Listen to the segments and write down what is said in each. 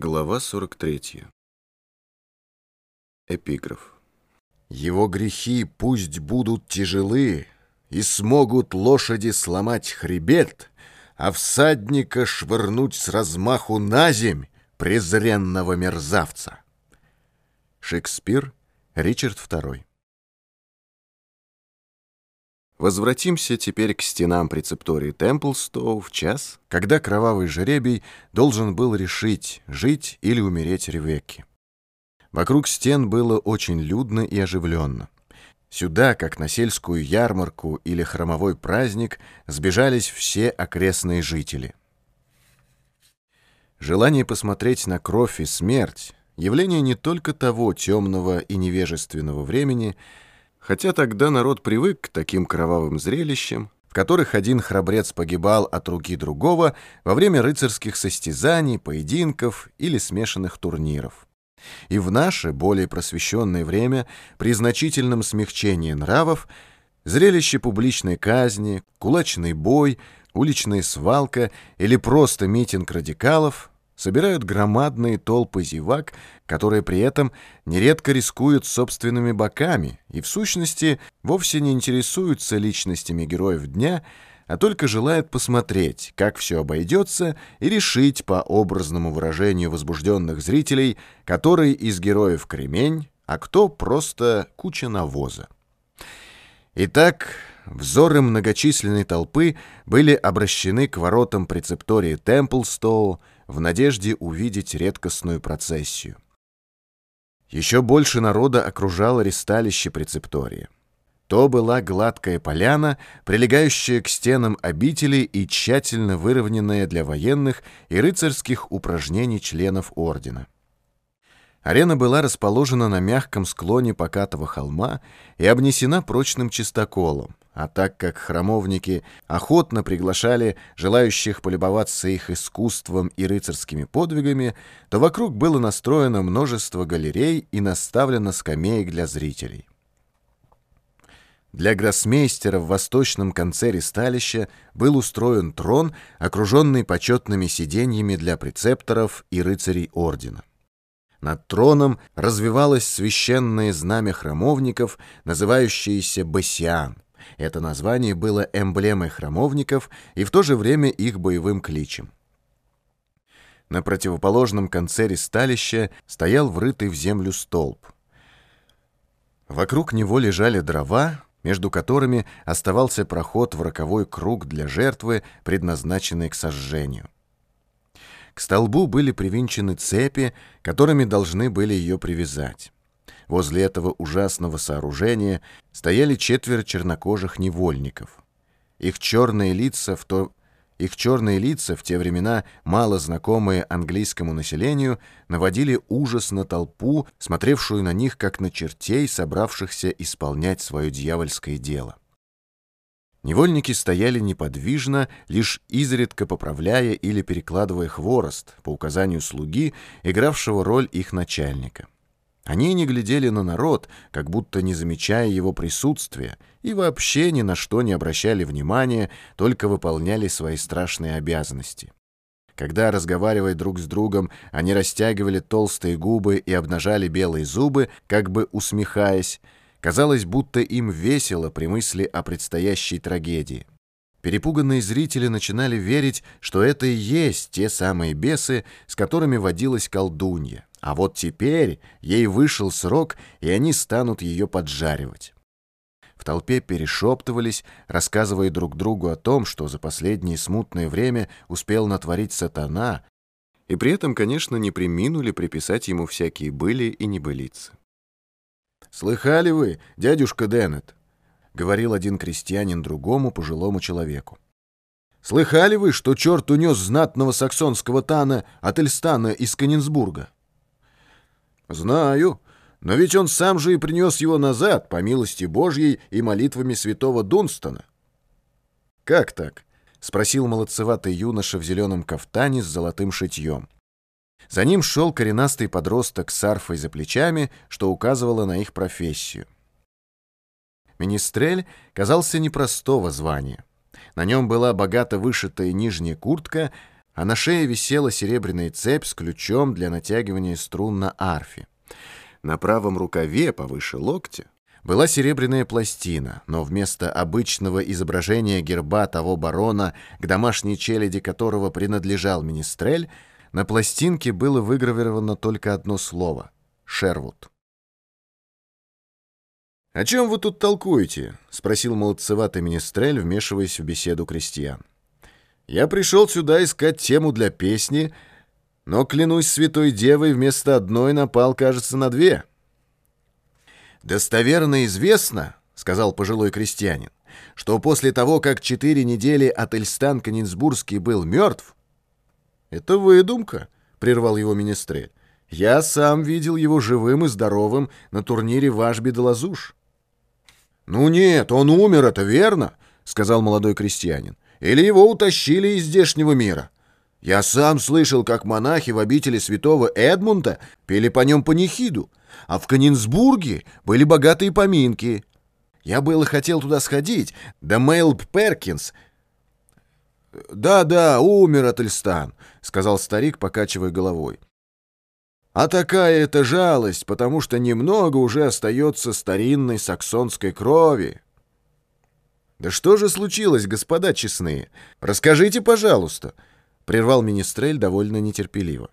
Глава 43. Эпиграф. Его грехи пусть будут тяжелы, И смогут лошади сломать хребет, А всадника швырнуть с размаху на земь Презренного мерзавца. Шекспир, Ричард II. Возвратимся теперь к стенам прецептории Темплстоу в час, когда кровавый жеребий должен был решить, жить или умереть Ревекки. Вокруг стен было очень людно и оживленно. Сюда, как на сельскую ярмарку или хромовой праздник, сбежались все окрестные жители. Желание посмотреть на кровь и смерть — явление не только того темного и невежественного времени — Хотя тогда народ привык к таким кровавым зрелищам, в которых один храбрец погибал от руки другого во время рыцарских состязаний, поединков или смешанных турниров. И в наше, более просвещенное время, при значительном смягчении нравов, зрелище публичной казни, кулачный бой, уличная свалка или просто митинг радикалов собирают громадные толпы зевак, которые при этом нередко рискуют собственными боками и, в сущности, вовсе не интересуются личностями героев дня, а только желают посмотреть, как все обойдется, и решить по образному выражению возбужденных зрителей, который из героев кремень, а кто просто куча навоза. Итак, взоры многочисленной толпы были обращены к воротам прецептории Темплстоу, в надежде увидеть редкостную процессию. Еще больше народа окружало ресталище прецептория. То была гладкая поляна, прилегающая к стенам обители и тщательно выровненная для военных и рыцарских упражнений членов ордена. Арена была расположена на мягком склоне покатого холма и обнесена прочным чистоколом, а так как храмовники охотно приглашали желающих полюбоваться их искусством и рыцарскими подвигами, то вокруг было настроено множество галерей и наставлено скамеек для зрителей. Для гроссмейстера в восточном конце ристалища был устроен трон, окруженный почетными сиденьями для прецепторов и рыцарей ордена. Над троном развивалось священное знамя храмовников, называющееся «Басиан», это название было эмблемой храмовников и в то же время их боевым кличем. На противоположном конце ристалища стоял врытый в землю столб. Вокруг него лежали дрова, между которыми оставался проход в роковой круг для жертвы, предназначенной к сожжению. К столбу были привинчены цепи, которыми должны были ее привязать. Возле этого ужасного сооружения стояли четверо чернокожих невольников. Их черные лица в то... Их черные лица, в те времена мало знакомые английскому населению, наводили ужас на толпу, смотревшую на них как на чертей, собравшихся исполнять свое дьявольское дело. Невольники стояли неподвижно, лишь изредка поправляя или перекладывая хворост по указанию слуги, игравшего роль их начальника. Они не глядели на народ, как будто не замечая его присутствия, и вообще ни на что не обращали внимания, только выполняли свои страшные обязанности. Когда, разговаривая друг с другом, они растягивали толстые губы и обнажали белые зубы, как бы усмехаясь, казалось, будто им весело при мысли о предстоящей трагедии. Перепуганные зрители начинали верить, что это и есть те самые бесы, с которыми водилась колдунья. А вот теперь ей вышел срок, и они станут ее поджаривать. В толпе перешептывались, рассказывая друг другу о том, что за последнее смутное время успел натворить сатана, и при этом, конечно, не приминули приписать ему всякие были и небылицы. «Слыхали вы, дядюшка Деннет?» — говорил один крестьянин другому пожилому человеку. «Слыхали вы, что черт унес знатного саксонского тана от Эльстана из Конинсбурга?» «Знаю, но ведь он сам же и принес его назад, по милости Божьей и молитвами святого Дунстона». «Как так?» — спросил молодцеватый юноша в зеленом кафтане с золотым шитьем. За ним шел коренастый подросток с арфой за плечами, что указывало на их профессию. Министрель казался непростого звания. На нем была богато вышитая нижняя куртка, а на шее висела серебряная цепь с ключом для натягивания струн на арфе. На правом рукаве, повыше локтя, была серебряная пластина, но вместо обычного изображения герба того барона, к домашней челяди которого принадлежал Министрель, на пластинке было выгравировано только одно слово — «Шервуд». «О чем вы тут толкуете?» — спросил молодцеватый Министрель, вмешиваясь в беседу крестьян. Я пришел сюда искать тему для песни, но, клянусь святой девой, вместо одной напал, кажется, на две. «Достоверно известно, — сказал пожилой крестьянин, — что после того, как четыре недели Ательстан Конинсбургский был мертв...» «Это выдумка», — прервал его министрель. «Я сам видел его живым и здоровым на турнире Вашби де Лазуш». «Ну нет, он умер, это верно», — сказал молодой крестьянин. Или его утащили из здешнего мира? Я сам слышал, как монахи в обители святого Эдмунда пели по нем панихиду, а в Канинсбурге были богатые поминки. Я было хотел туда сходить, да Мейлб Перкинс... «Да-да, умер Ательстан», — сказал старик, покачивая головой. «А такая это жалость, потому что немного уже остается старинной саксонской крови». «Да что же случилось, господа честные? Расскажите, пожалуйста», — прервал Министрель довольно нетерпеливо.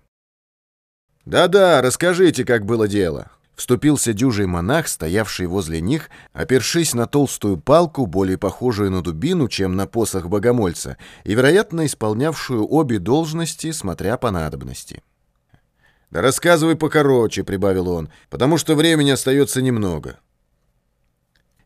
«Да-да, расскажите, как было дело», — вступился дюжий монах, стоявший возле них, опершись на толстую палку, более похожую на дубину, чем на посох богомольца, и, вероятно, исполнявшую обе должности, смотря по надобности. «Да рассказывай покороче», — прибавил он, — «потому что времени остается немного».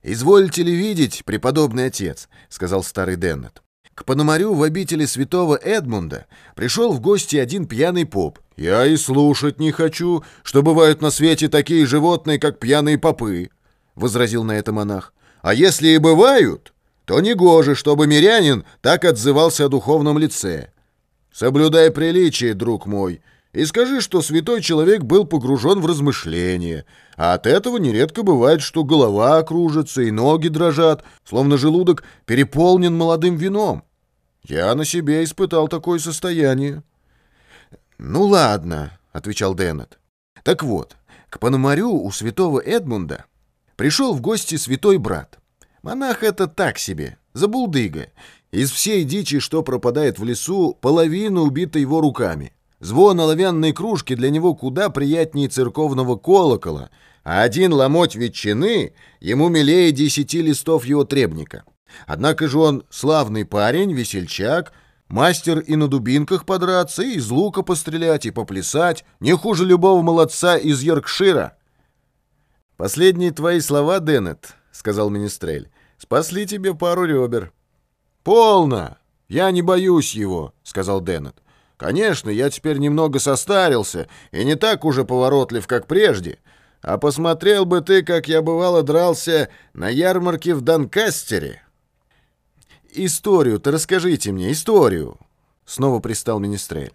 «Изволите ли видеть, преподобный отец», — сказал старый Деннет. «К Пономарю в обители святого Эдмунда пришел в гости один пьяный поп. Я и слушать не хочу, что бывают на свете такие животные, как пьяные попы», — возразил на это монах. «А если и бывают, то не гоже, чтобы мирянин так отзывался о духовном лице. Соблюдай приличие, друг мой, и скажи, что святой человек был погружен в размышления, а от этого нередко бывает, что голова кружится и ноги дрожат, словно желудок переполнен молодым вином. Я на себе испытал такое состояние. «Ну ладно», — отвечал Деннет. «Так вот, к Пономарю у святого Эдмунда пришел в гости святой брат. Монах это так себе, забулдыга. Из всей дичи, что пропадает в лесу, половина убита его руками». Звон оловянной кружки для него куда приятнее церковного колокола, а один ломоть ветчины ему милее десяти листов его требника. Однако же он славный парень, весельчак, мастер и на дубинках подраться, и из лука пострелять, и поплясать, не хуже любого молодца из Йоркшира. «Последние твои слова, Деннет», — сказал Министрель, — «спасли тебе пару ребер». «Полно! Я не боюсь его», — сказал Деннет. Конечно, я теперь немного состарился и не так уже поворотлив, как прежде. А посмотрел бы ты, как я бывало дрался на ярмарке в Донкастере. Историю-то расскажите мне, историю. Снова пристал Министрель.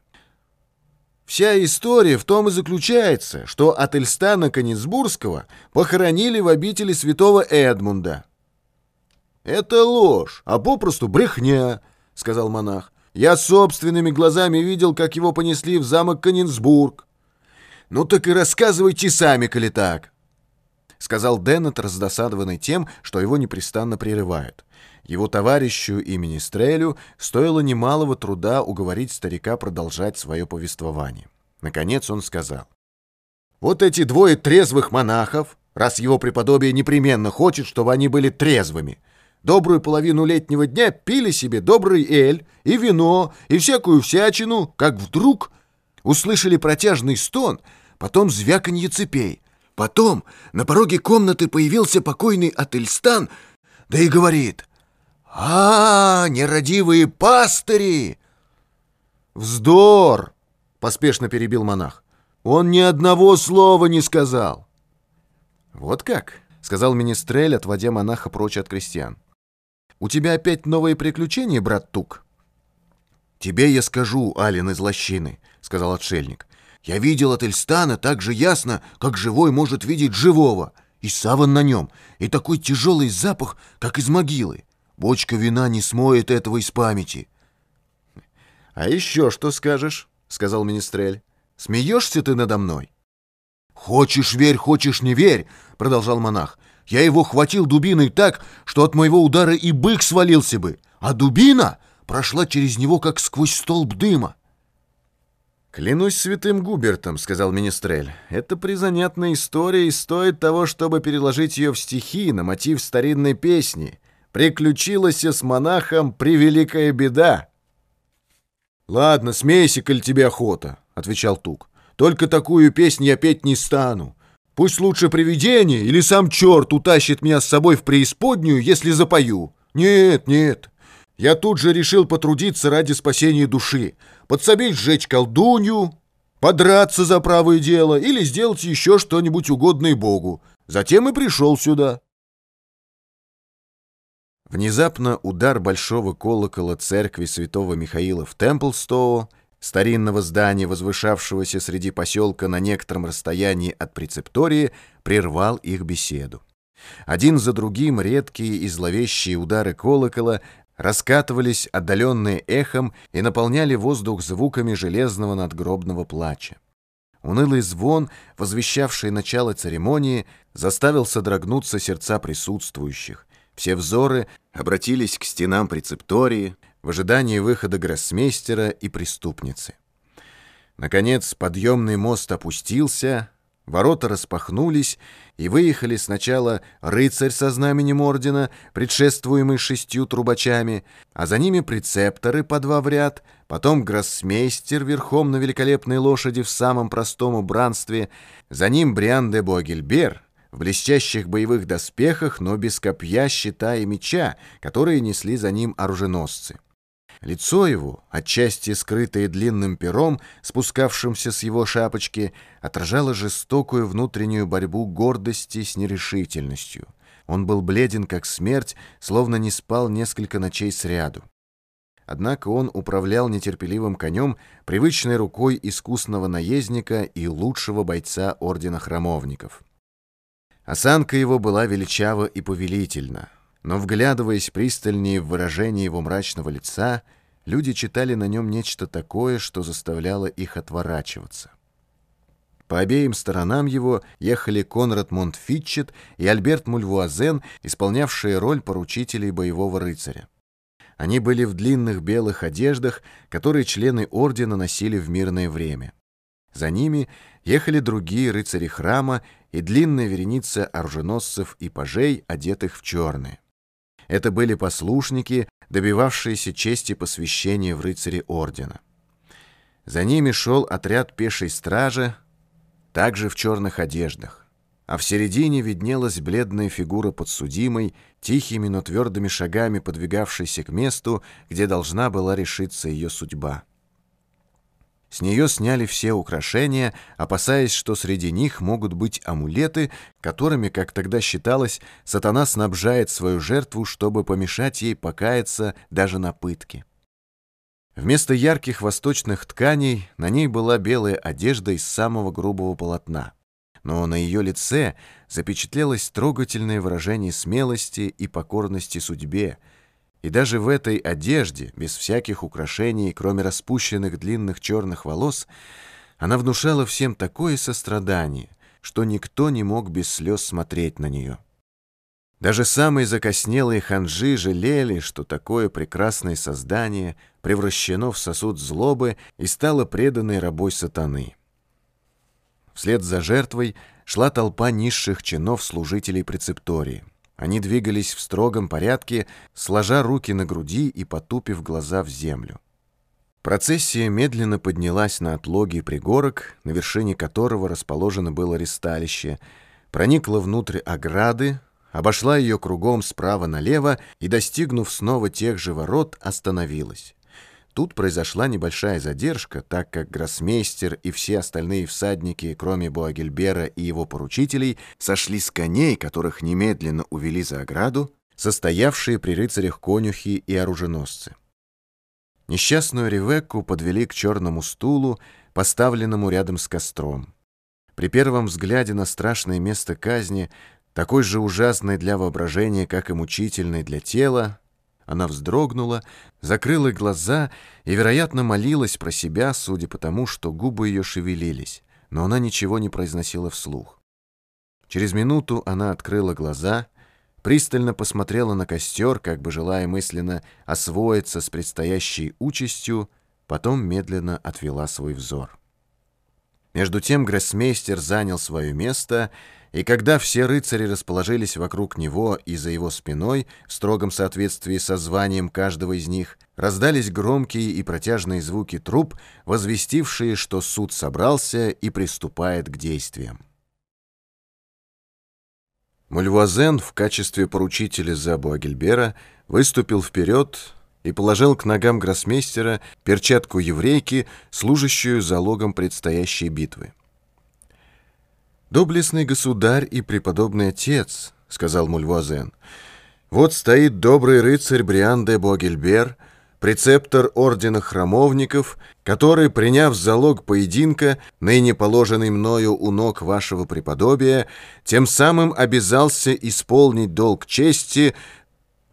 Вся история в том и заключается, что от Эльстана Конецбургского похоронили в обители святого Эдмунда. «Это ложь, а попросту брехня», — сказал монах. Я собственными глазами видел, как его понесли в замок Конинсбург. Ну так и рассказывайте сами, коли так, — сказал Деннет, раздосадованный тем, что его непрестанно прерывают. Его товарищу и министрелю стоило немалого труда уговорить старика продолжать свое повествование. Наконец он сказал. «Вот эти двое трезвых монахов, раз его преподобие непременно хочет, чтобы они были трезвыми, — добрую половину летнего дня пили себе добрый эль и вино и всякую всячину, как вдруг услышали протяжный стон, потом звяканье цепей. Потом на пороге комнаты появился покойный Ательстан, да и говорит «А, нерадивые пастыри!» «Вздор!» — поспешно перебил монах. «Он ни одного слова не сказал». «Вот как?» — сказал Министрель, отводя монаха прочь от крестьян. У тебя опять новые приключения, брат Тук?» «Тебе я скажу, Ален из лощины», — сказал отшельник. «Я видел от Эльстана так же ясно, как живой может видеть живого. И саван на нем, и такой тяжелый запах, как из могилы. Бочка вина не смоет этого из памяти». «А еще что скажешь?» — сказал Министрель. «Смеешься ты надо мной?» «Хочешь верь, хочешь не верь», — продолжал монах. «Я его хватил дубиной так, что от моего удара и бык свалился бы, а дубина прошла через него, как сквозь столб дыма». «Клянусь святым Губертом», — сказал Министрель. «Это призанятная история и стоит того, чтобы переложить ее в стихи на мотив старинной песни. Приключилась с монахом превеликая беда». «Ладно, смейся, коль тебе охота», — отвечал Тук. «Только такую песню я петь не стану. Пусть лучше привидение или сам черт утащит меня с собой в преисподнюю, если запою. Нет, нет, я тут же решил потрудиться ради спасения души, подсобить сжечь колдунью, подраться за правое дело или сделать еще что-нибудь угодное Богу. Затем и пришел сюда. Внезапно удар большого колокола церкви святого Михаила в Темплстоу, старинного здания, возвышавшегося среди поселка на некотором расстоянии от прецептории, прервал их беседу. Один за другим редкие и зловещие удары колокола раскатывались отдаленные эхом и наполняли воздух звуками железного надгробного плача. Унылый звон, возвещавший начало церемонии, заставил содрогнуться сердца присутствующих. Все взоры обратились к стенам прецептории в ожидании выхода гроссмейстера и преступницы. Наконец подъемный мост опустился, Ворота распахнулись, и выехали сначала рыцарь со знаменем ордена, предшествуемый шестью трубачами, а за ними прецепторы по два в ряд, потом гроссмейстер верхом на великолепной лошади в самом простом убранстве, за ним Бриан де Буагельбер в блестящих боевых доспехах, но без копья, щита и меча, которые несли за ним оруженосцы. Лицо его, отчасти скрытое длинным пером, спускавшимся с его шапочки, отражало жестокую внутреннюю борьбу гордости с нерешительностью. Он был бледен, как смерть, словно не спал несколько ночей сряду. Однако он управлял нетерпеливым конем, привычной рукой искусного наездника и лучшего бойца Ордена Храмовников. Осанка его была величава и повелительна но, вглядываясь пристальнее в выражение его мрачного лица, люди читали на нем нечто такое, что заставляло их отворачиваться. По обеим сторонам его ехали Конрад Монтфитчет и Альберт Мульвуазен, исполнявшие роль поручителей боевого рыцаря. Они были в длинных белых одеждах, которые члены ордена носили в мирное время. За ними ехали другие рыцари храма и длинная вереница оруженосцев и пажей, одетых в черное. Это были послушники, добивавшиеся чести посвящения в рыцари ордена. За ними шел отряд пешей стражи, также в черных одеждах, а в середине виднелась бледная фигура подсудимой, тихими, но твердыми шагами подвигавшейся к месту, где должна была решиться ее судьба. С нее сняли все украшения, опасаясь, что среди них могут быть амулеты, которыми, как тогда считалось, сатана снабжает свою жертву, чтобы помешать ей покаяться даже на пытке. Вместо ярких восточных тканей на ней была белая одежда из самого грубого полотна. Но на ее лице запечатлелось трогательное выражение смелости и покорности судьбе, и даже в этой одежде, без всяких украшений, кроме распущенных длинных черных волос, она внушала всем такое сострадание, что никто не мог без слез смотреть на нее. Даже самые закоснелые ханжи жалели, что такое прекрасное создание превращено в сосуд злобы и стало преданной рабой сатаны. Вслед за жертвой шла толпа низших чинов служителей прецептории. Они двигались в строгом порядке, сложа руки на груди и потупив глаза в землю. Процессия медленно поднялась на отлогий пригорок, на вершине которого расположено было ристалище, проникла внутрь ограды, обошла ее кругом справа налево и, достигнув снова тех же ворот, остановилась. Тут произошла небольшая задержка, так как гроссмейстер и все остальные всадники, кроме Буагельбера и его поручителей, сошли с коней, которых немедленно увели за ограду, состоявшие при рыцарях конюхи и оруженосцы. Несчастную Ревекку подвели к черному стулу, поставленному рядом с костром. При первом взгляде на страшное место казни, такой же ужасной для воображения, как и мучительной для тела, Она вздрогнула, закрыла глаза и, вероятно, молилась про себя, судя по тому, что губы ее шевелились, но она ничего не произносила вслух. Через минуту она открыла глаза, пристально посмотрела на костер, как бы желая мысленно освоиться с предстоящей участью, потом медленно отвела свой взор. Между тем гроссмейстер занял свое место, и когда все рыцари расположились вокруг него и за его спиной, в строгом соответствии со званием каждого из них, раздались громкие и протяжные звуки труб, возвестившие, что суд собрался и приступает к действиям. Мульвуазен в качестве поручителя за Буагельбера выступил вперед и положил к ногам гроссмейстера перчатку еврейки, служащую залогом предстоящей битвы. «Доблестный государь и преподобный отец», — сказал Мульвуазен, — «вот стоит добрый рыцарь Бриан де Буагельбер, прецептор ордена храмовников, который, приняв залог поединка, ныне положенный мною у ног вашего преподобия, тем самым обязался исполнить долг чести,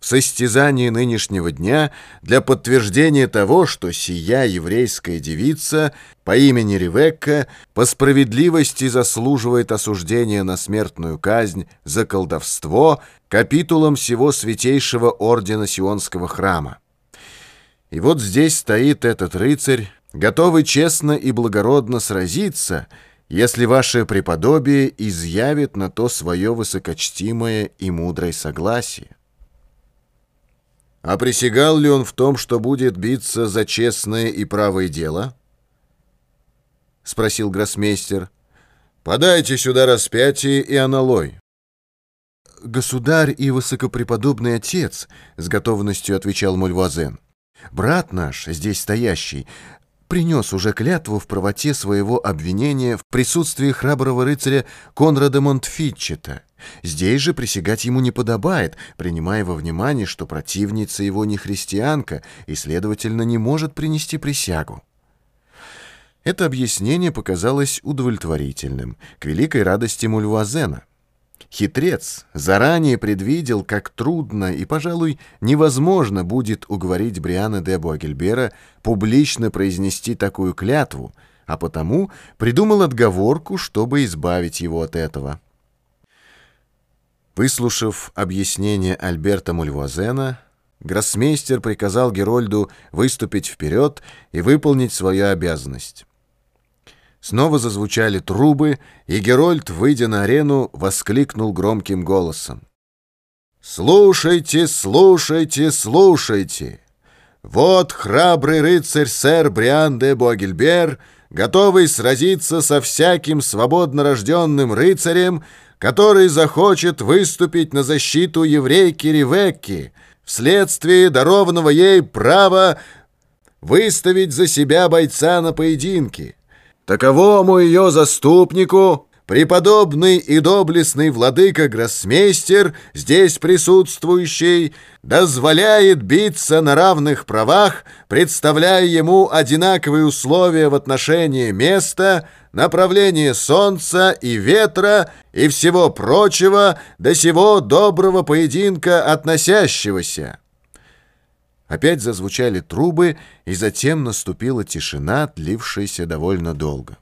в состязании нынешнего дня для подтверждения того, что сия еврейская девица по имени Ревекка по справедливости заслуживает осуждения на смертную казнь за колдовство капитулом всего святейшего ордена Сионского храма. И вот здесь стоит этот рыцарь, готовый честно и благородно сразиться, если ваше преподобие изъявит на то свое высокочтимое и мудрое согласие. А присягал ли он в том, что будет биться за честное и правое дело? — спросил гроссмейстер. — Подайте сюда распятие и аналой. — Государь и высокопреподобный отец, — с готовностью отвечал Мульвазен. — Брат наш, здесь стоящий, принес уже клятву в правоте своего обвинения в присутствии храброго рыцаря Конрада Монтфитчета. Здесь же присягать ему не подобает, принимая во внимание, что противница его не христианка и, следовательно, не может принести присягу. Это объяснение показалось удовлетворительным, к великой радости Мульвазена. Хитрец заранее предвидел, как трудно и, пожалуй, невозможно будет уговорить Бриана де Буагельбера публично произнести такую клятву, а потому придумал отговорку, чтобы избавить его от этого. Выслушав объяснение Альберта Мульвазена, гроссмейстер приказал Герольду выступить вперед и выполнить свою обязанность. Снова зазвучали трубы, и Герольд, выйдя на арену, воскликнул громким голосом. «Слушайте, слушайте, слушайте! Вот храбрый рыцарь сэр Бриан де Буагельбер, готовый сразиться со всяким свободно рожденным рыцарем, который захочет выступить на защиту еврейки Ревекки, вследствие дарованного ей права выставить за себя бойца на поединке». Таковому ее заступнику преподобный и доблестный владыка Гроссмейстер, здесь присутствующий, дозволяет биться на равных правах, представляя ему одинаковые условия в отношении места, направления солнца и ветра и всего прочего до сего доброго поединка относящегося. Опять зазвучали трубы, и затем наступила тишина, длившаяся довольно долго.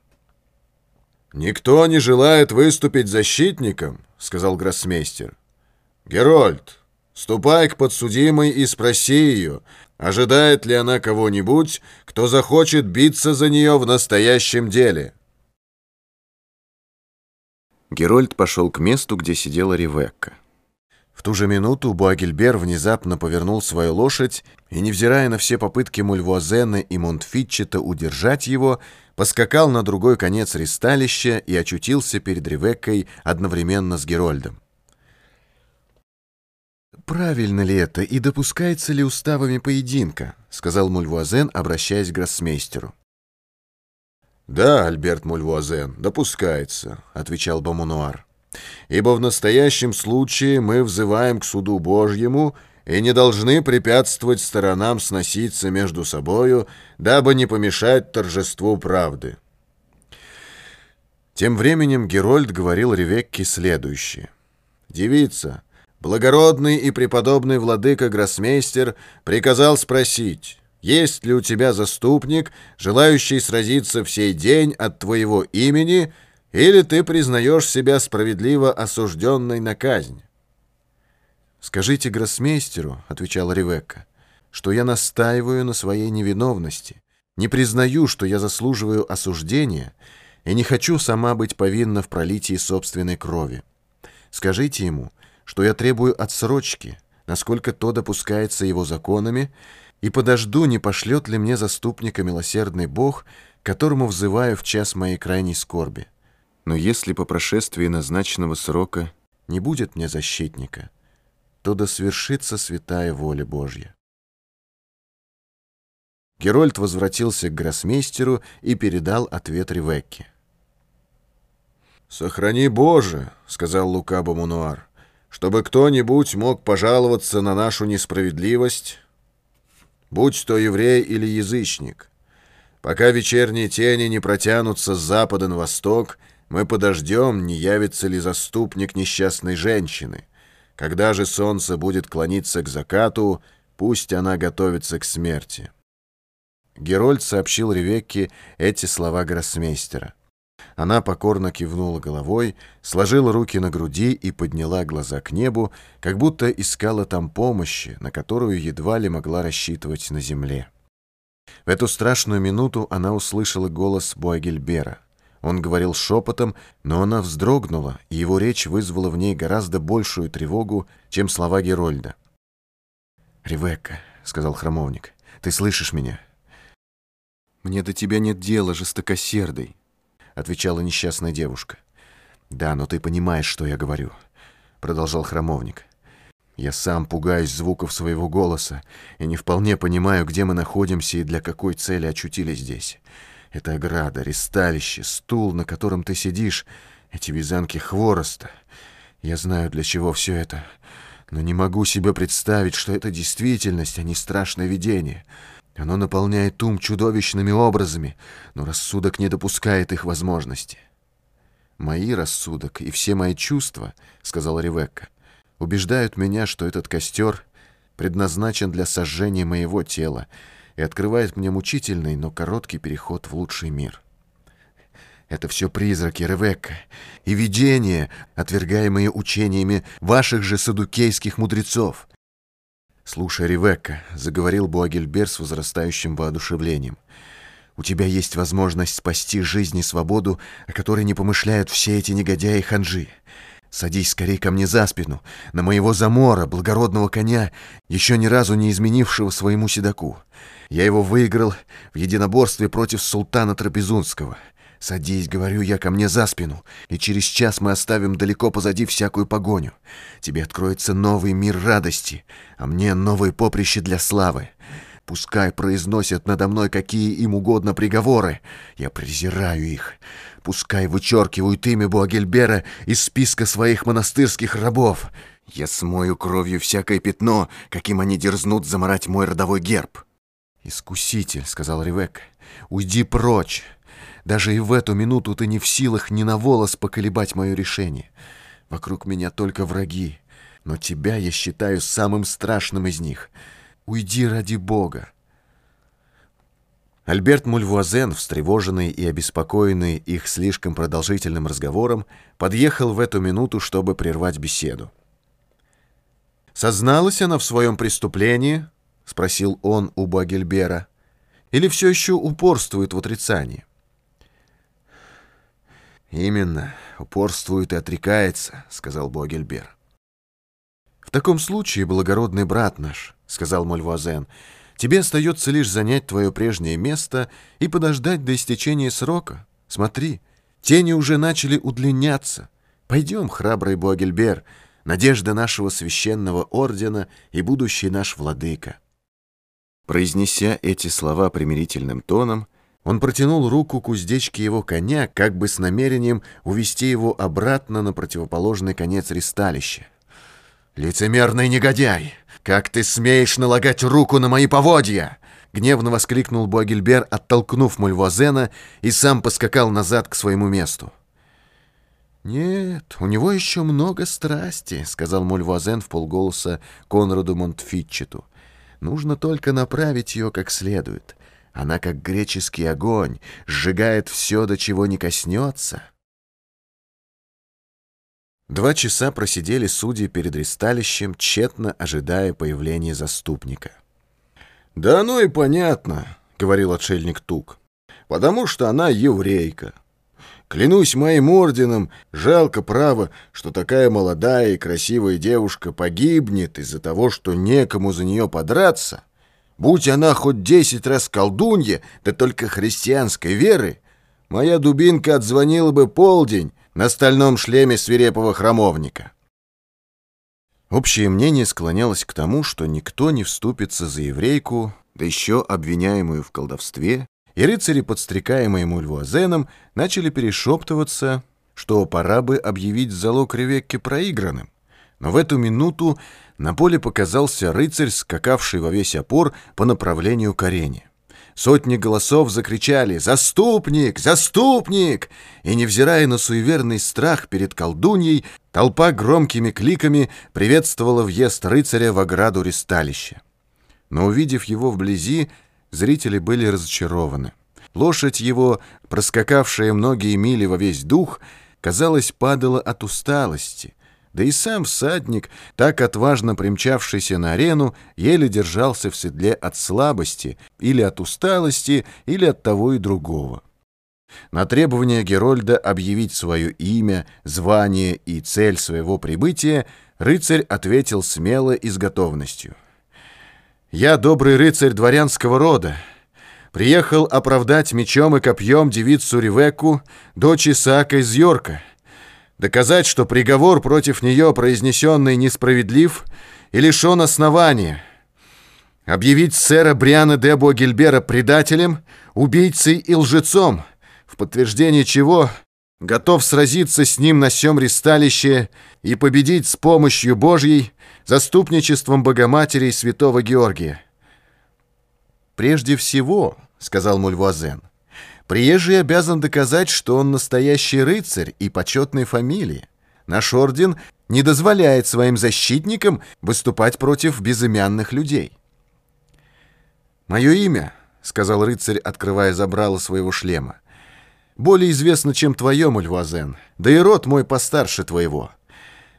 «Никто не желает выступить защитником», — сказал гроссмейстер. «Герольд, ступай к подсудимой и спроси ее, ожидает ли она кого-нибудь, кто захочет биться за нее в настоящем деле». Герольд пошел к месту, где сидела Ревекка. В ту же минуту Буагельбер внезапно повернул свою лошадь и, невзирая на все попытки Мульвуазена и Монтфитчета удержать его, поскакал на другой конец ристалища и очутился перед Ревеккой одновременно с Герольдом. «Правильно ли это и допускается ли уставами поединка?» — сказал Мульвуазен, обращаясь к гроссмейстеру. «Да, Альберт Мульвуазен, допускается», — отвечал Бомонуар ибо в настоящем случае мы взываем к суду Божьему и не должны препятствовать сторонам сноситься между собою, дабы не помешать торжеству правды». Тем временем Герольд говорил Ревекке следующее. «Девица, благородный и преподобный владыка Гроссмейстер приказал спросить, есть ли у тебя заступник, желающий сразиться в сей день от твоего имени, или ты признаешь себя справедливо осужденной на казнь? «Скажите гроссмейстеру», — отвечала Ревекка, — «что я настаиваю на своей невиновности, не признаю, что я заслуживаю осуждения и не хочу сама быть повинна в пролитии собственной крови. Скажите ему, что я требую отсрочки, насколько то допускается его законами, и подожду, не пошлет ли мне заступника милосердный Бог, которому взываю в час моей крайней скорби. Но если по прошествии назначенного срока не будет мне защитника, то да свершится святая воля Божья. Герольд возвратился к гроссмейстеру и передал ответ Ревекке. «Сохрани Боже», — сказал Лукаба Мунуар, — «чтобы кто-нибудь мог пожаловаться на нашу несправедливость, будь то еврей или язычник. Пока вечерние тени не протянутся с запада на восток, мы подождем, не явится ли заступник несчастной женщины. Когда же солнце будет клониться к закату, пусть она готовится к смерти». Герольд сообщил Ревекке эти слова гроссмейстера. Она покорно кивнула головой, сложила руки на груди и подняла глаза к небу, как будто искала там помощи, на которую едва ли могла рассчитывать на земле. В эту страшную минуту она услышала голос Буагельбера. Он говорил шепотом, но она вздрогнула, и его речь вызвала в ней гораздо большую тревогу, чем слова Герольда. «Ревекка», — сказал храмовник, — «ты слышишь меня?» «Мне до тебя нет дела, жестокосердый», — отвечала несчастная девушка. «Да, но ты понимаешь, что я говорю», — продолжал храмовник. «Я сам пугаюсь звуков своего голоса и не вполне понимаю, где мы находимся и для какой цели очутились здесь. Это ограда, ресталище, стул, на котором ты сидишь, эти вязанки хвороста. Я знаю, для чего все это, но не могу себе представить, что это действительность, а не страшное видение». Оно наполняет ум чудовищными образами, но рассудок не допускает их возможности. «Мои рассудок и все мои чувства, — сказала Ревекка, — убеждают меня, что этот костер предназначен для сожжения моего тела и открывает мне мучительный, но короткий переход в лучший мир. Это все призраки, Ревекка, и видения, отвергаемые учениями ваших же садукейских мудрецов. «Слушай, Ревекка», — заговорил Буагельбер с возрастающим воодушевлением, «у тебя есть возможность спасти жизнь и свободу, о которой не помышляют все эти негодяи-ханжи. Садись скорее ко мне за спину, на моего замора, благородного коня, еще ни разу не изменившего своему седаку. Я его выиграл в единоборстве против султана Трапезунского». «Садись, — говорю я, — ко мне за спину, и через час мы оставим далеко позади всякую погоню. Тебе откроется новый мир радости, а мне новое поприще для славы. Пускай произносят надо мной какие им угодно приговоры, я презираю их. Пускай вычеркивают имя Буагельбера из списка своих монастырских рабов. Я смою кровью всякое пятно, каким они дерзнут заморать мой родовой герб». «Искуситель», — сказал Ревек, — «уйди прочь». Даже и в эту минуту ты не в силах ни на волос поколебать мое решение. Вокруг меня только враги, но тебя я считаю самым страшным из них. Уйди ради Бога. Альберт Мульвуазен, встревоженный и обеспокоенный их слишком продолжительным разговором, подъехал в эту минуту, чтобы прервать беседу. «Созналась она в своем преступлении?» — спросил он у Багельбера. «Или все еще упорствует в отрицании?» «Именно, упорствует и отрекается», — сказал Богельбер. «В таком случае, благородный брат наш», — сказал Мольвуазен, — «тебе остается лишь занять твое прежнее место и подождать до истечения срока. Смотри, тени уже начали удлиняться. Пойдем, храбрый Богельбер, надежда нашего священного ордена и будущий наш владыка». Произнеся эти слова примирительным тоном, — он протянул руку к уздечке его коня, как бы с намерением увести его обратно на противоположный конец ристалища. «Лицемерный негодяй! Как ты смеешь налагать руку на мои поводья!» Гневно воскликнул Буагильбер, оттолкнув Мульвуазена, и сам поскакал назад к своему месту. «Нет, у него еще много страсти», — сказал Мульвазен в полголоса Конраду Монтфитчету. «Нужно только направить ее как следует. Она, как греческий огонь, сжигает все, до чего не коснется». Два часа просидели судьи перед ресталищем, тщетно ожидая появления заступника. «Да ну и понятно», — говорил отшельник Тук, — «потому что она еврейка». Клянусь моим орденом, жалко право, что такая молодая и красивая девушка погибнет из-за того, что некому за нее подраться. Будь она хоть десять раз колдунья, да только христианской веры, моя дубинка отзвонила бы полдень на стальном шлеме свирепого храмовника. Общее мнение склонялось к тому, что никто не вступится за еврейку, да еще обвиняемую в колдовстве, и рыцари, подстрекаемые Мульвуазеном, начали перешептываться, что пора бы объявить залог Ревекки проигранным. Но в эту минуту на поле показался рыцарь, скакавший во весь опор по направлению к арене. Сотни голосов закричали «Заступник! Заступник!» И, невзирая на суеверный страх перед колдуньей, толпа громкими кликами приветствовала въезд рыцаря в ограду ристалища. Но, увидев его вблизи, Зрители были разочарованы. Лошадь его, проскакавшая многие мили во весь дух, казалось, падала от усталости. Да и сам всадник, так отважно примчавшийся на арену, еле держался в седле от слабости, или от усталости, или от того и другого. На требование Герольда объявить свое имя, звание и цель своего прибытия рыцарь ответил смело и с готовностью — я добрый рыцарь дворянского рода. Приехал оправдать мечом и копьем девицу Ривеку, дочь Исаака из Йорка. Доказать, что приговор против нее, произнесенный, несправедлив и лишен основания. Объявить сэра Бриана де Гильбера предателем, убийцей и лжецом, в подтверждение чего готов сразиться с ним на сём ристалище и победить с помощью Божьей, заступничеством Богоматери и святого Георгия. «Прежде всего, — сказал Мульвуазен, — приезжий обязан доказать, что он настоящий рыцарь и почетной фамилии. Наш орден не дозволяет своим защитникам выступать против безымянных людей». «Мое имя, — сказал рыцарь, открывая забрало своего шлема, — более известно, чем твое, Мульвуазен, да и род мой постарше твоего.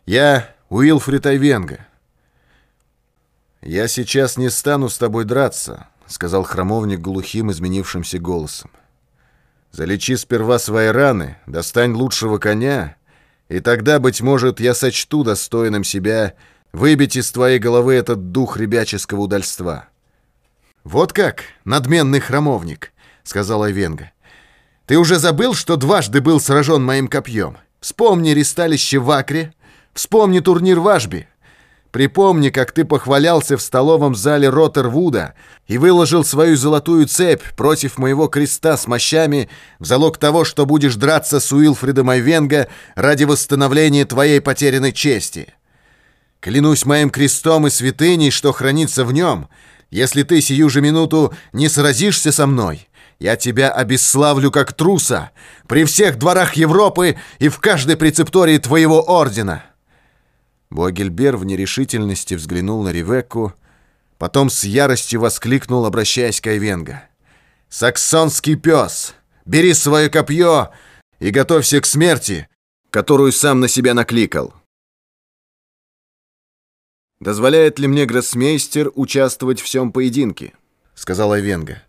Я Уилфрид Айвенга». «Я сейчас не стану с тобой драться», — сказал храмовник глухим изменившимся голосом. «Залечи сперва свои раны, достань лучшего коня, и тогда, быть может, я сочту достойным себя выбить из твоей головы этот дух ребяческого удальства». «Вот как, надменный храмовник», — сказал Айвенга. «Ты уже забыл, что дважды был сражен моим копьем? Вспомни ресталище в Акре, вспомни турнир в Ажбе, Припомни, как ты похвалялся в столовом зале Роттервуда и выложил свою золотую цепь против моего креста с мощами в залог того, что будешь драться с Уилфридом Айвенга ради восстановления твоей потерянной чести. Клянусь моим крестом и святыней, что хранится в нем, если ты сию же минуту не сразишься со мной, я тебя обесславлю как труса при всех дворах Европы и в каждой прецептории твоего ордена». Буагельбер в нерешительности взглянул на Ривекку, потом с яростью воскликнул, обращаясь к Айвенго. «Саксонский пес! Бери свое копье и готовься к смерти, которую сам на себя накликал!» «Дозволяет ли мне гроссмейстер участвовать в всем поединке?» — сказал Айвенго.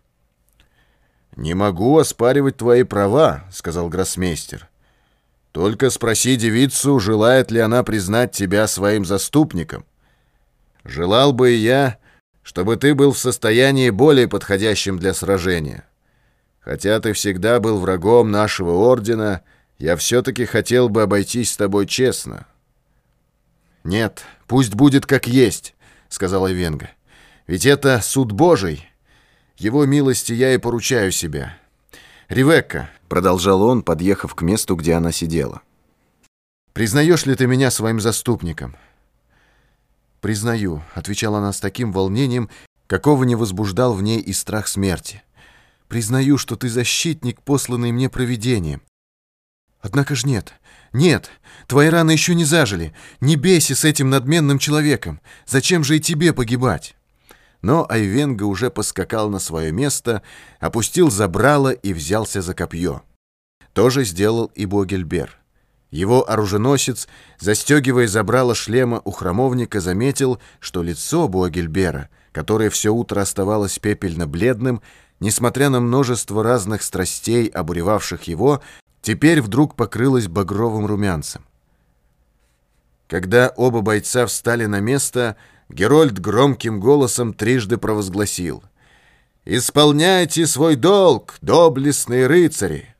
«Не могу оспаривать твои права», — сказал гроссмейстер. Только спроси девицу, желает ли она признать тебя своим заступником. Желал бы и я, чтобы ты был в состоянии более подходящим для сражения. Хотя ты всегда был врагом нашего ордена, я все-таки хотел бы обойтись с тобой честно». «Нет, пусть будет как есть», — сказала Венга. «Ведь это суд Божий. Его милости я и поручаю себя». «Ревекка», — продолжал он, подъехав к месту, где она сидела. «Признаешь ли ты меня своим заступником?» «Признаю», — отвечала она с таким волнением, какого не возбуждал в ней и страх смерти. «Признаю, что ты защитник, посланный мне провидением. Однако ж нет, «Нет, твои раны еще не зажили. Не бейся с этим надменным человеком. Зачем же и тебе погибать?» Но Айвенга уже поскакал на свое место, опустил забрало и взялся за копье. То же сделал и Богельбер. Его оруженосец, застегивая забрало шлема у храмовника, заметил, что лицо Буагельбера, которое все утро оставалось пепельно-бледным, несмотря на множество разных страстей, обуревавших его, теперь вдруг покрылось багровым румянцем. Когда оба бойца встали на место, Герольд громким голосом трижды провозгласил «Исполняйте свой долг, доблестные рыцари!»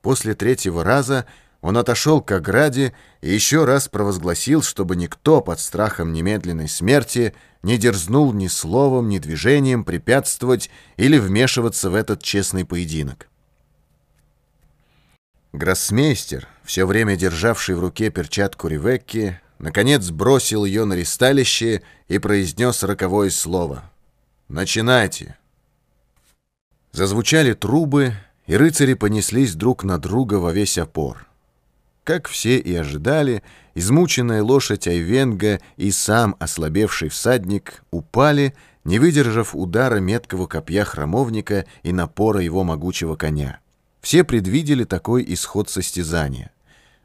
После третьего раза он отошел к ограде и еще раз провозгласил, чтобы никто под страхом немедленной смерти не дерзнул ни словом, ни движением препятствовать или вмешиваться в этот честный поединок. Гроссмейстер, все время державший в руке перчатку Ревекки, наконец бросил ее на ристалище и произнес роковое слово. «Начинайте!» Зазвучали трубы, и рыцари понеслись друг на друга во весь опор. Как все и ожидали, измученная лошадь Айвенга и сам ослабевший всадник упали, не выдержав удара меткого копья храмовника и напора его могучего коня. Все предвидели такой исход состязания.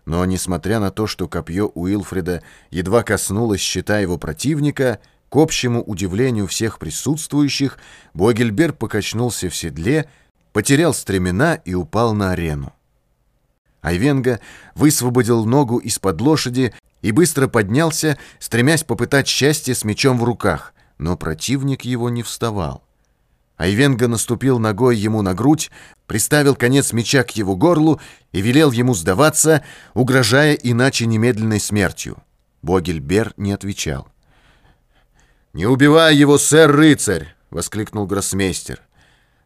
Но, несмотря на то, что копье Уилфреда едва коснулось щита его противника, к общему удивлению всех присутствующих, Богельбер покачнулся в седле, потерял стремена и упал на арену. Айвенга высвободил ногу из-под лошади и быстро поднялся, стремясь попытать счастье с мечом в руках, но противник его не вставал. Айвенга наступил ногой ему на грудь, приставил конец меча к его горлу и велел ему сдаваться, угрожая иначе немедленной смертью. Богельбер не отвечал. «Не убивай его, сэр-рыцарь!» — воскликнул гроссмейстер.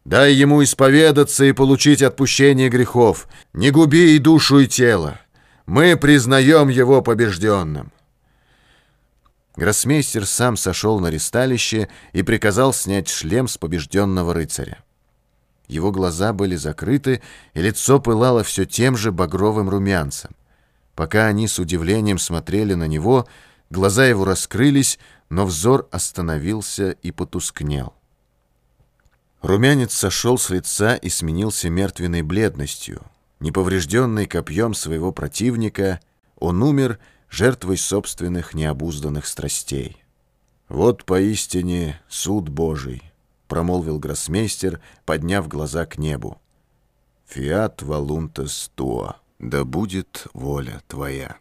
Дай ему исповедаться и получить отпущение грехов. Не губи и душу, и тело. Мы признаем его побежденным». Гроссмейстер сам сошел на ристалище и приказал снять шлем с побежденного рыцаря. Его глаза были закрыты, и лицо пылало все тем же багровым румянцем. Пока они с удивлением смотрели на него, глаза его раскрылись, но взор остановился и потускнел. Румянец сошел с лица и сменился мертвенной бледностью. Неповрежденный копьем своего противника, он умер жертвой собственных необузданных страстей. «Вот поистине суд Божий», — промолвил гроссмейстер, подняв глаза к небу. «Фиат валунтес туа, да будет воля твоя».